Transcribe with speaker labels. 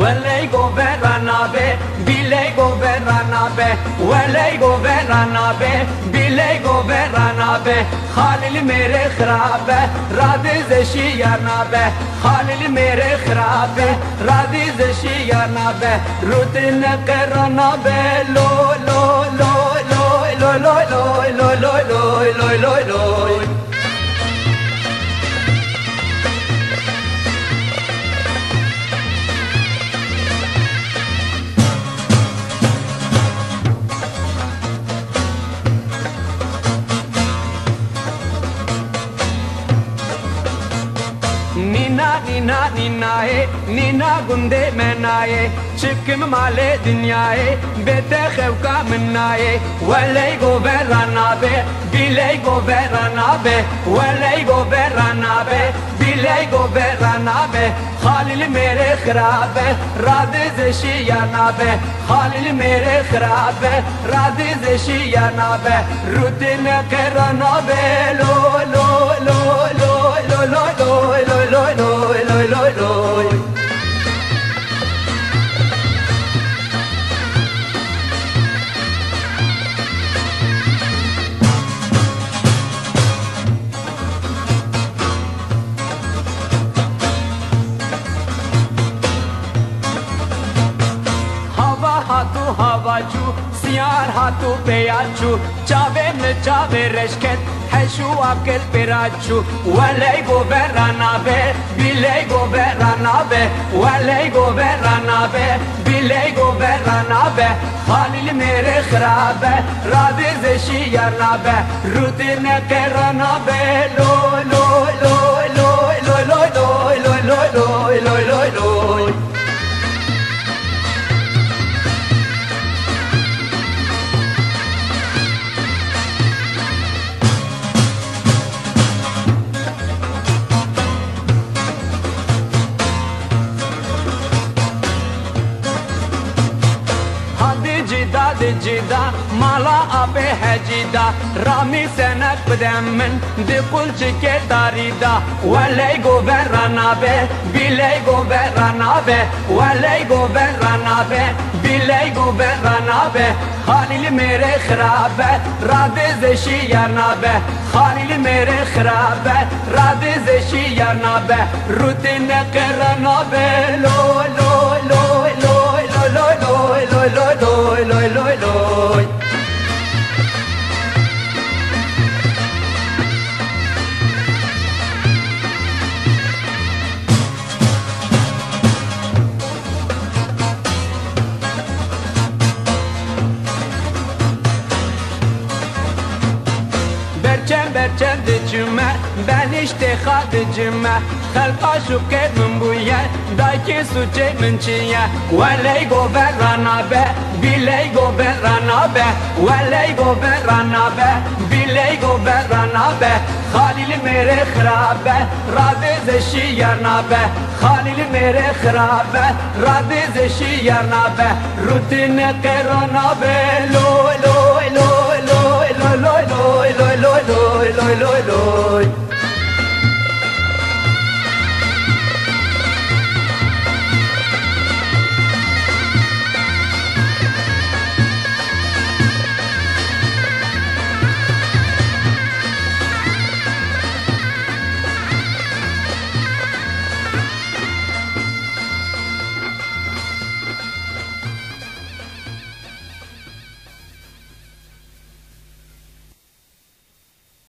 Speaker 1: Walay governa be Bilay governa be Walay governa be Bilay governa be Khalil mere khrabe Radiz shiyana be Khalil mere khrabe Radiz shiyana be Rutin qarana be Lo lo lo lo lo lo lo lo lo lo lo lo Neena नीनाए नीना गुंदे मैनाए शिकम माले दुनियाए बेते खेवका मन्नाए वले गो बैराना बे बिले गो बैराना बे वले गो बैराना बे बिले गो बैराना बे खालिल मेरे खराब है राद जशियाना बे खालिल मेरे खराब है राद जशियाना बे रुत न कराना बे लो लो लो लो लो लो लो लो लो Hava hatu havacu Siyar hatu beyacu Çave me çave reşket Heşu akel peracu Veley go verana be Biley go verana be Veley go verana be Biley go verana be Halil mere khrabe Radiz şiyana be Rutine kerana be Lo lo lo lo lo lo lo lo lo lo lo lo cida de cida Mala abe है cida Rami senek bedemin De kul cike tarida Walay go verana be Bilay go verana be Walay go verana be Bilay go be Halil mere khrabe Radiz şiyana be Halil mere khrabe Radiz şiyana be Rutine kerana be lo lo برچم برچم دچمه بنشت خاد جمه خلقا شوکه من بویه دایکی سوچه من چیه ولی گو برانا به بیلی گو برانا به ولی گو برانا به بیلی گو برانا به خالیل میره خرابه رادز شیرنا به خالیل میره خرابه رادز شیرنا به روتین قرانا به لو אלוהי אלוהי